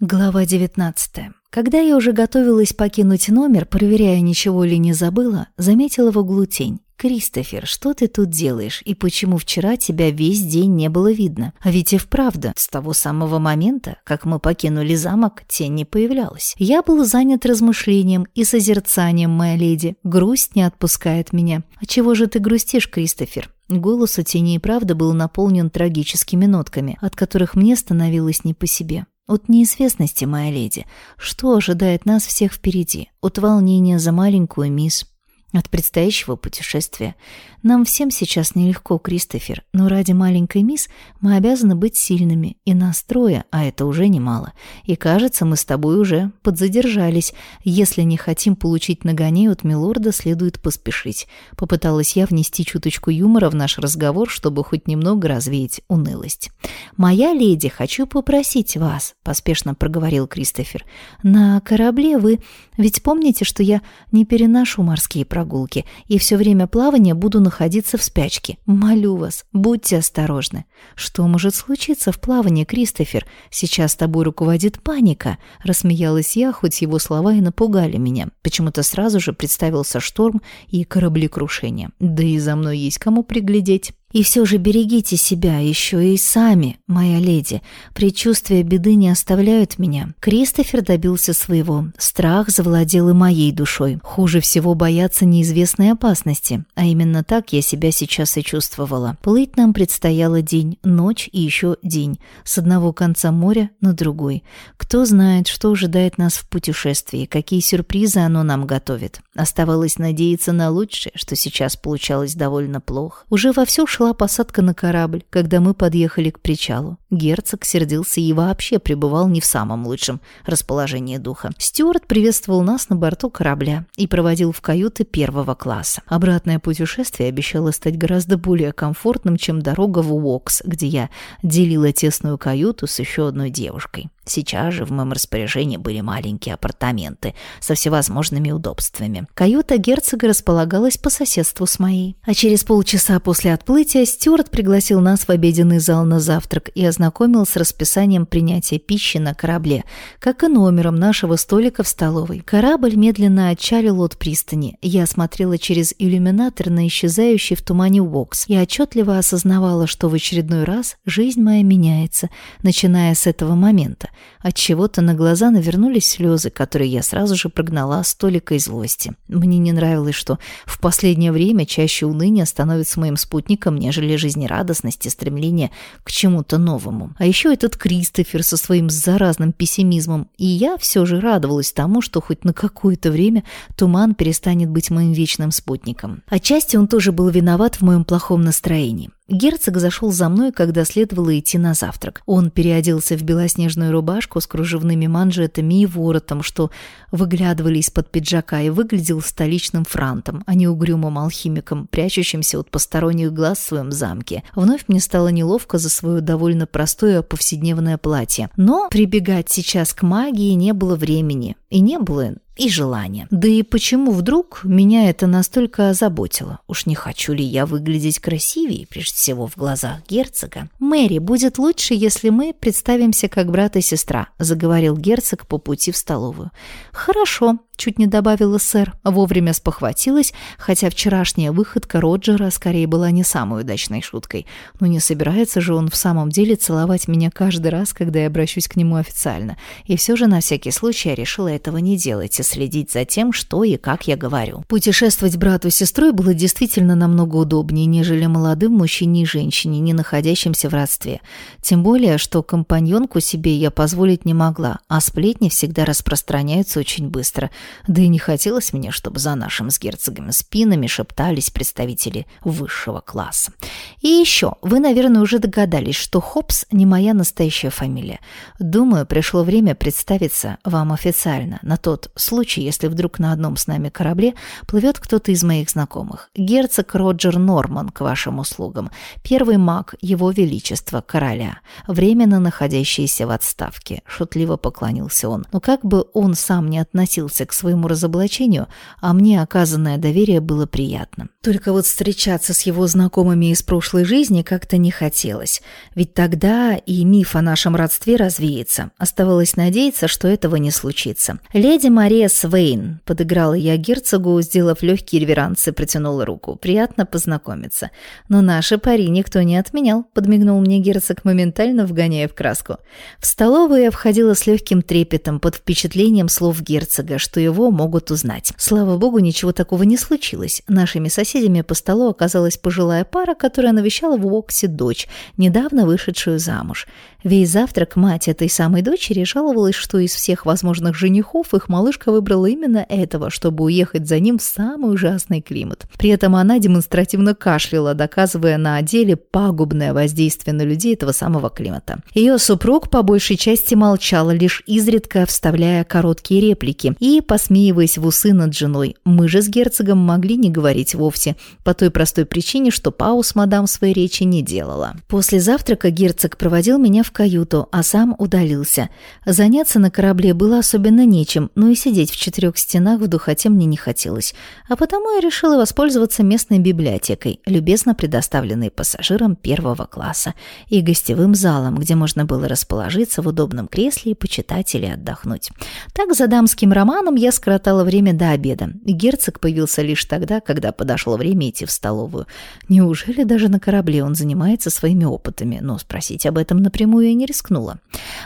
Глава 19. Когда я уже готовилась покинуть номер, проверяя, ничего ли не забыла, заметила в углу тень. «Кристофер, что ты тут делаешь? И почему вчера тебя весь день не было видно? А ведь и вправду, с того самого момента, как мы покинули замок, тень не появлялась. Я был занят размышлением и созерцанием, моя леди. Грусть не отпускает меня. А чего же ты грустишь, Кристофер?» Голос у тени и правда был наполнен трагическими нотками, от которых мне становилось не по себе. От неизвестности, моя леди, что ожидает нас всех впереди? От волнения за маленькую мисс, от предстоящего путешествия. Нам всем сейчас нелегко, Кристофер, но ради маленькой мисс мы обязаны быть сильными, и нас трое, а это уже немало. И кажется, мы с тобой уже подзадержались. Если не хотим получить нагоней от милорда, следует поспешить. Попыталась я внести чуточку юмора в наш разговор, чтобы хоть немного развеять унылость. «Моя леди, хочу попросить вас», — поспешно проговорил Кристофер. «На корабле вы... Ведь помните, что я не переношу морские прогулки, и все время плавания буду находиться в спячке. Молю вас, будьте осторожны. Что может случиться в плавании, Кристофер? Сейчас тобой руководит паника. Рассмеялась я, хоть его слова и напугали меня. Почему-то сразу же представился шторм и кораблекрушение. Да и за мной есть кому приглядеть. И все же берегите себя еще и сами, моя леди. Предчувствия беды не оставляют меня. Кристофер добился своего. Страх завладел и моей душой. Хуже всего бояться неизвестной опасности. А именно так я себя сейчас и чувствовала. Плыть нам предстояло день, ночь и еще день. С одного конца моря на другой. Кто знает, что ожидает нас в путешествии, какие сюрпризы оно нам готовит. Оставалось надеяться на лучшее, что сейчас получалось довольно плохо. Уже вовсю шла посадка на корабль, когда мы подъехали к причалу. Герцог сердился и вообще пребывал не в самом лучшем расположении духа. Стюарт приветствовал нас на борту корабля и проводил в каюты первого класса. Обратное путешествие обещало стать гораздо более комфортным, чем дорога в Уокс, где я делила тесную каюту с еще одной девушкой. Сейчас же в моем распоряжении были маленькие апартаменты со всевозможными удобствами. Каюта герцога располагалась по соседству с моей. А через полчаса после отплытия Стюарт пригласил нас в обеденный зал на завтрак и ознакомил с расписанием принятия пищи на корабле, как и номером нашего столика в столовой. Корабль медленно отчалил от пристани. Я смотрела через иллюминатор на исчезающий в тумане Вокс и отчетливо осознавала, что в очередной раз жизнь моя меняется, начиная с этого момента. От чего-то на глаза навернулись слезы, которые я сразу же прогнала столикой злости. Мне не нравилось, что в последнее время чаще уныние становится моим спутником, нежели жизнерадостность и стремление к чему-то новому. А еще этот Кристофер со своим заразным пессимизмом. И я все же радовалась тому, что хоть на какое-то время туман перестанет быть моим вечным спутником. Отчасти он тоже был виноват в моем плохом настроении. Герцог зашел за мной, когда следовало идти на завтрак. Он переоделся в белоснежную рубашку с кружевными манжетами и воротом, что выглядывали из-под пиджака, и выглядел столичным франтом, а не угрюмым алхимиком, прячущимся от посторонних глаз в своем замке. Вновь мне стало неловко за свое довольно простое повседневное платье. Но прибегать сейчас к магии не было времени. И не было и желания. Да и почему вдруг меня это настолько озаботило? Уж не хочу ли я выглядеть красивее, прежде всего в глазах герцога? «Мэри, будет лучше, если мы представимся как брат и сестра», заговорил герцог по пути в столовую. «Хорошо», чуть не добавила сэр, вовремя спохватилась, хотя вчерашняя выходка Роджера скорее была не самой удачной шуткой. Но не собирается же он в самом деле целовать меня каждый раз, когда я обращусь к нему официально. И все же на всякий случай я решила этого не делать и следить за тем, что и как я говорю. Путешествовать брату и сестрой было действительно намного удобнее, нежели молодым мужчине и женщине, не находящимся в родстве. Тем более, что компаньонку себе я позволить не могла, а сплетни всегда распространяются очень быстро – да и не хотелось мне, чтобы за нашим с герцогами спинами шептались представители высшего класса. И еще, вы, наверное, уже догадались, что Хопс не моя настоящая фамилия. Думаю, пришло время представиться вам официально, на тот случай, если вдруг на одном с нами корабле плывет кто-то из моих знакомых. Герцог Роджер Норман к вашим услугам. Первый маг Его Величества, короля, временно находящийся в отставке. Шутливо поклонился он. Но как бы он сам не относился к своему разоблачению, а мне оказанное доверие было приятным. Только вот встречаться с его знакомыми из прошлой жизни как-то не хотелось, ведь тогда и миф о нашем родстве развеется. Оставалось надеяться, что этого не случится. «Леди Мария Свейн», — подыграла я герцогу, сделав легкий реверанс и протянула руку. «Приятно познакомиться». «Но наши пари никто не отменял», — подмигнул мне герцог, моментально вгоняя в краску. В столовую я входила с легким трепетом под впечатлением слов герцога, что его могут узнать. Слава богу, ничего такого не случилось. Нашими соседями по столу оказалась пожилая пара, которая навещала в Уоксе дочь, недавно вышедшую замуж. Весь завтрак мать этой самой дочери жаловалась, что из всех возможных женихов их малышка выбрала именно этого, чтобы уехать за ним в самый ужасный климат. При этом она демонстративно кашляла, доказывая на деле пагубное воздействие на людей этого самого климата. Ее супруг по большей части молчал, лишь изредка вставляя короткие реплики и посмеиваясь в усы над женой. Мы же с герцогом могли не говорить вовсе, по той простой причине, что пауз мадам своей речи не делала. После завтрака герцог проводил меня в каюту, а сам удалился. Заняться на корабле было особенно нечем, но и сидеть в четырех стенах в духоте мне не хотелось. А потому я решила воспользоваться местной библиотекой, любезно предоставленной пассажирам первого класса, и гостевым залом, где можно было расположиться в удобном кресле и почитать или отдохнуть. Так за дамским романом я скоротала время до обеда. Герцог появился лишь тогда, когда подошло время идти в столовую. Неужели даже на корабле он занимается своими опытами? Но спросить об этом напрямую я не рискнула.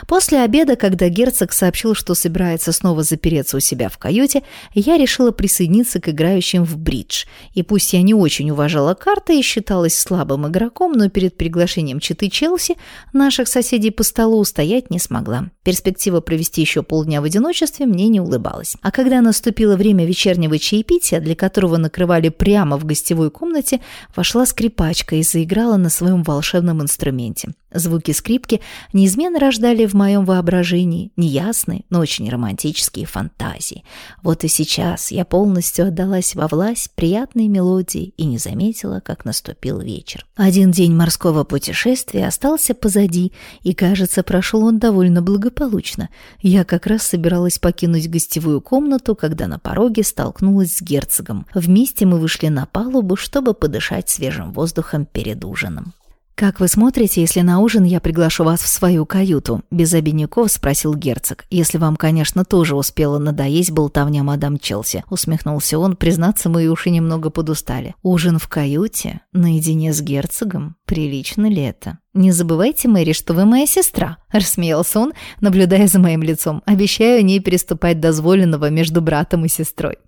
После обеда, когда герцог сообщил, что собирается снова запереться у себя в каюте, я решила присоединиться к играющим в бридж. И пусть я не очень уважала карты и считалась слабым игроком, но перед приглашением читы Челси наших соседей по столу устоять не смогла. Перспектива провести еще полдня в одиночестве мне не улыбалась. А когда наступило время вечернего чаепития, для которого накрывали прямо в гостевой комнате, вошла скрипачка и заиграла на своем волшебном инструменте. Звуки скрипки неизменно рождали в моем воображении неясные, но очень романтические фантазии. Вот и сейчас я полностью отдалась во власть приятной мелодии и не заметила, как наступил вечер. Один день морского путешествия остался позади, и, кажется, прошел он довольно благополучно. Я как раз собиралась покинуть гостевую комнату, когда на пороге столкнулась с герцогом. Вместе мы вышли на палубу, чтобы подышать свежим воздухом перед ужином. «Как вы смотрите, если на ужин я приглашу вас в свою каюту?» – без обиняков спросил герцог. «Если вам, конечно, тоже успела надоесть болтовня мадам Челси», – усмехнулся он. «Признаться, мои уши немного подустали. Ужин в каюте? Наедине с герцогом? Прилично ли это?» «Не забывайте, Мэри, что вы моя сестра», – рассмеялся он, наблюдая за моим лицом. «Обещаю не переступать дозволенного между братом и сестрой».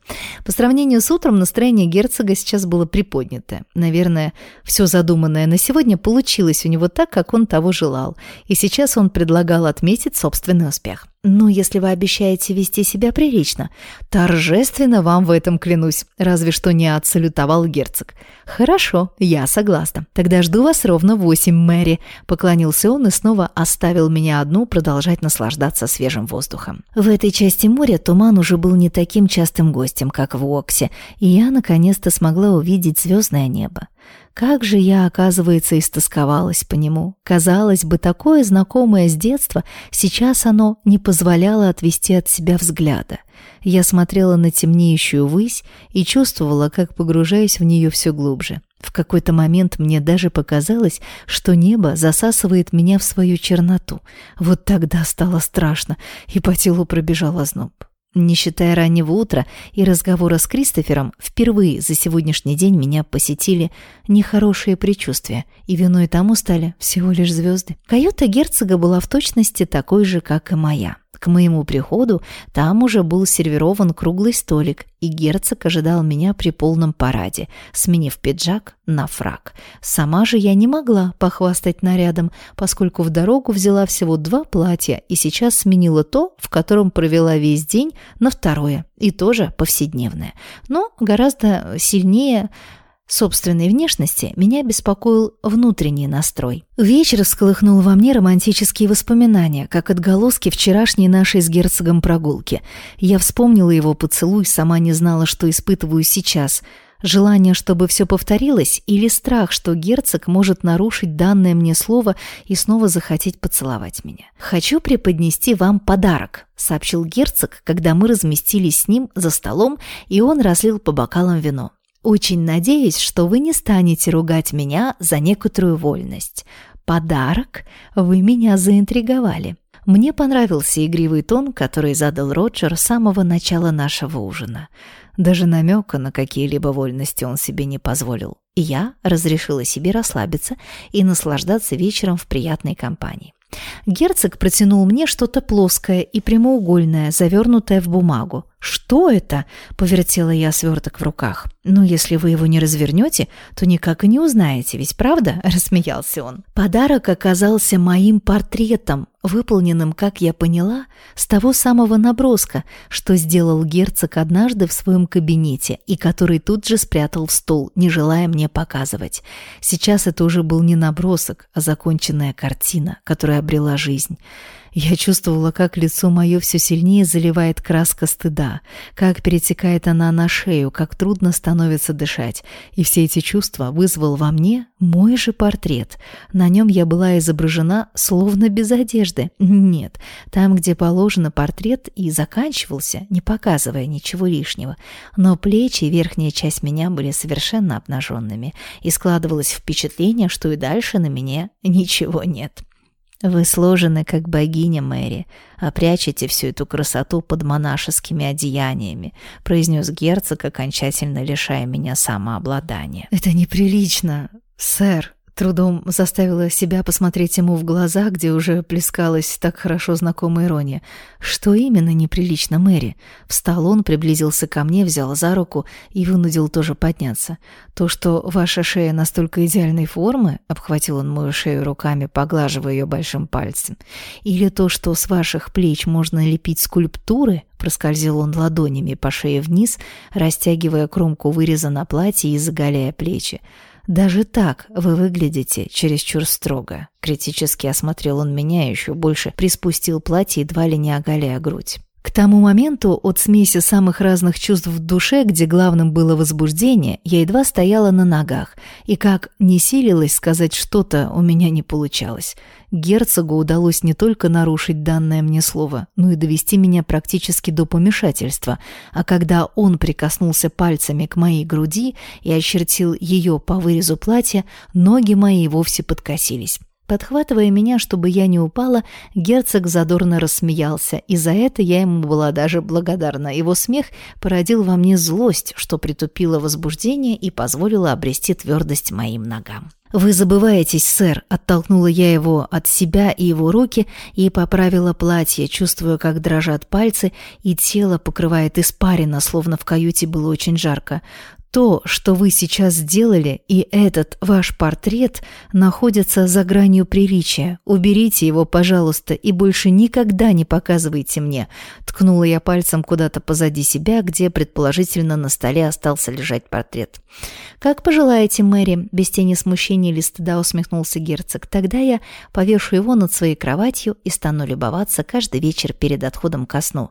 По сравнению с утром настроение герцога сейчас было приподнятое. Наверное, все задуманное на сегодня получилось у него так, как он того желал, и сейчас он предлагал отметить собственный успех. «Ну, если вы обещаете вести себя прилично, торжественно вам в этом клянусь», разве что не отсалютовал герцог. «Хорошо, я согласна. Тогда жду вас ровно восемь, Мэри», поклонился он и снова оставил меня одну продолжать наслаждаться свежим воздухом. В этой части моря туман уже был не таким частым гостем, как в Оксе, и я наконец-то смогла увидеть звездное небо. Как же я, оказывается, истосковалась по нему. Казалось бы, такое знакомое с детства, сейчас оно не позволяло отвести от себя взгляда. Я смотрела на темнеющую высь и чувствовала, как погружаюсь в нее все глубже. В какой-то момент мне даже показалось, что небо засасывает меня в свою черноту. Вот тогда стало страшно, и по телу пробежал озноб. Не считая раннего утра и разговора с Кристофером, впервые за сегодняшний день меня посетили нехорошие предчувствия, и виной тому стали всего лишь звезды. Каюта герцога была в точности такой же, как и моя. К моему приходу там уже был сервирован круглый столик, и герцог ожидал меня при полном параде, сменив пиджак на фрак. Сама же я не могла похвастать нарядом, поскольку в дорогу взяла всего два платья и сейчас сменила то, в котором провела весь день, на второе, и тоже повседневное. Но гораздо сильнее собственной внешности меня беспокоил внутренний настрой. Вечер всколыхнул во мне романтические воспоминания, как отголоски вчерашней нашей с герцогом прогулки. Я вспомнила его поцелуй, сама не знала, что испытываю сейчас. Желание, чтобы все повторилось, или страх, что герцог может нарушить данное мне слово и снова захотеть поцеловать меня. «Хочу преподнести вам подарок», — сообщил герцог, когда мы разместились с ним за столом, и он разлил по бокалам вино. «Очень надеюсь, что вы не станете ругать меня за некоторую вольность. Подарок? Вы меня заинтриговали». Мне понравился игривый тон, который задал Роджер с самого начала нашего ужина. Даже намека на какие-либо вольности он себе не позволил. Я разрешила себе расслабиться и наслаждаться вечером в приятной компании. Герцог протянул мне что-то плоское и прямоугольное, завернутое в бумагу. «Что это?» — повертела я сверток в руках. «Ну, если вы его не развернете, то никак и не узнаете, ведь правда?» — рассмеялся он. Подарок оказался моим портретом, выполненным, как я поняла, с того самого наброска, что сделал герцог однажды в своем кабинете и который тут же спрятал в стол, не желая мне показывать. Сейчас это уже был не набросок, а законченная картина, которая обрела жизнь. Я чувствовала, как лицо мое все сильнее заливает краска стыда, как перетекает она на шею, как трудно становится дышать. И все эти чувства вызвал во мне мой же портрет. На нем я была изображена словно без одежды. Нет, там, где положено портрет и заканчивался, не показывая ничего лишнего. Но плечи и верхняя часть меня были совершенно обнаженными, и складывалось впечатление, что и дальше на мне ничего нет. Вы сложены, как богиня Мэри, а прячете всю эту красоту под монашескими одеяниями», произнес герцог, окончательно лишая меня самообладания. «Это неприлично, сэр», Трудом заставила себя посмотреть ему в глаза, где уже плескалась так хорошо знакомая ирония. «Что именно неприлично, Мэри?» Встал он, приблизился ко мне, взял за руку и вынудил тоже подняться. «То, что ваша шея настолько идеальной формы», — обхватил он мою шею руками, поглаживая ее большим пальцем, «или то, что с ваших плеч можно лепить скульптуры», проскользил он ладонями по шее вниз, растягивая кромку выреза на платье и заголяя плечи. «Даже так вы выглядите чересчур строго». Критически осмотрел он меня еще больше приспустил платье, едва ли не оголяя грудь. Тому моменту от смеси самых разных чувств в душе, где главным было возбуждение, я едва стояла на ногах, и как не силилась сказать что-то, у меня не получалось. Герцогу удалось не только нарушить данное мне слово, но и довести меня практически до помешательства, а когда он прикоснулся пальцами к моей груди и очертил ее по вырезу платья, ноги мои вовсе подкосились. Подхватывая меня, чтобы я не упала, герцог задорно рассмеялся, и за это я ему была даже благодарна. Его смех породил во мне злость, что притупило возбуждение и позволило обрести твердость моим ногам. «Вы забываетесь, сэр», — оттолкнула я его от себя и его руки и поправила платье, чувствуя, как дрожат пальцы, и тело покрывает испарина, словно в каюте было очень жарко. То, что вы сейчас сделали, и этот ваш портрет находятся за гранью приличия. Уберите его, пожалуйста, и больше никогда не показывайте мне. Ткнула я пальцем куда-то позади себя, где, предположительно, на столе остался лежать портрет. Как пожелаете, Мэри, без тени смущения или стыда усмехнулся герцог. Тогда я повешу его над своей кроватью и стану любоваться каждый вечер перед отходом ко сну.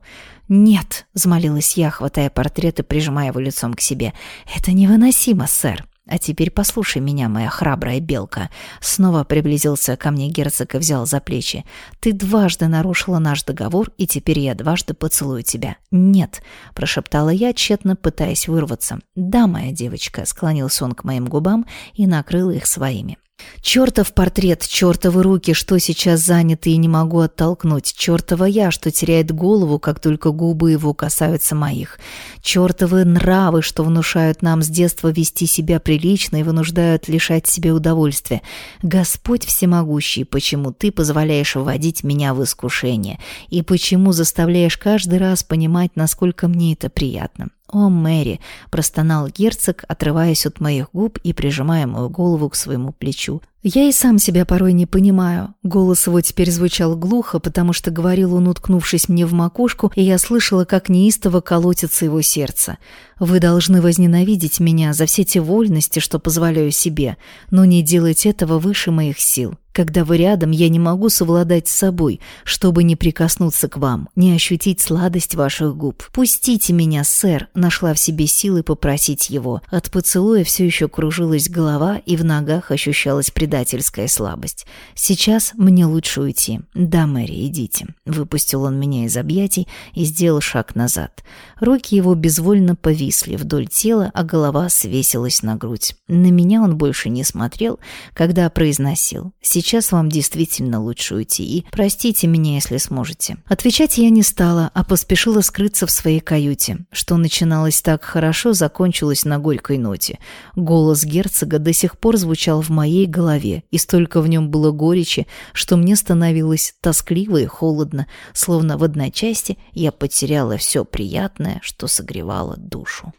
«Нет», — взмолилась я, хватая портрет и прижимая его лицом к себе. «Это невыносимо, сэр». «А теперь послушай меня, моя храбрая белка». Снова приблизился ко мне герцог и взял за плечи. «Ты дважды нарушила наш договор, и теперь я дважды поцелую тебя». «Нет», — прошептала я, тщетно пытаясь вырваться. «Да, моя девочка», — склонился он к моим губам и накрыл их своими. Чертов портрет, чертовы руки, что сейчас заняты и не могу оттолкнуть. Чертова я, что теряет голову, как только губы его касаются моих. Чертовы нравы, что внушают нам с детства вести себя прилично и вынуждают лишать себе удовольствия. Господь всемогущий, почему ты позволяешь вводить меня в искушение? И почему заставляешь каждый раз понимать, насколько мне это приятно? «О, Мэри!» – простонал герцог, отрываясь от моих губ и прижимая мою голову к своему плечу. Я и сам себя порой не понимаю. Голос его теперь звучал глухо, потому что говорил он, уткнувшись мне в макушку, и я слышала, как неистово колотится его сердце. Вы должны возненавидеть меня за все те вольности, что позволяю себе, но не делать этого выше моих сил. Когда вы рядом, я не могу совладать с собой, чтобы не прикоснуться к вам, не ощутить сладость ваших губ. Пустите меня, сэр, нашла в себе силы попросить его. От поцелуя все еще кружилась голова, и в ногах ощущалась предательская слабость. Сейчас мне лучше уйти. Да, Мэри, идите. Выпустил он меня из объятий и сделал шаг назад. Руки его безвольно повисли вдоль тела, а голова свесилась на грудь. На меня он больше не смотрел, когда произносил Сейчас вам действительно лучше уйти, и простите меня, если сможете». Отвечать я не стала, а поспешила скрыться в своей каюте. Что начиналось так хорошо, закончилось на горькой ноте. Голос герцога до сих пор звучал в моей голове, и столько в нем было горечи, что мне становилось тоскливо и холодно, словно в одночасье я потеряла все приятное, что согревало душу.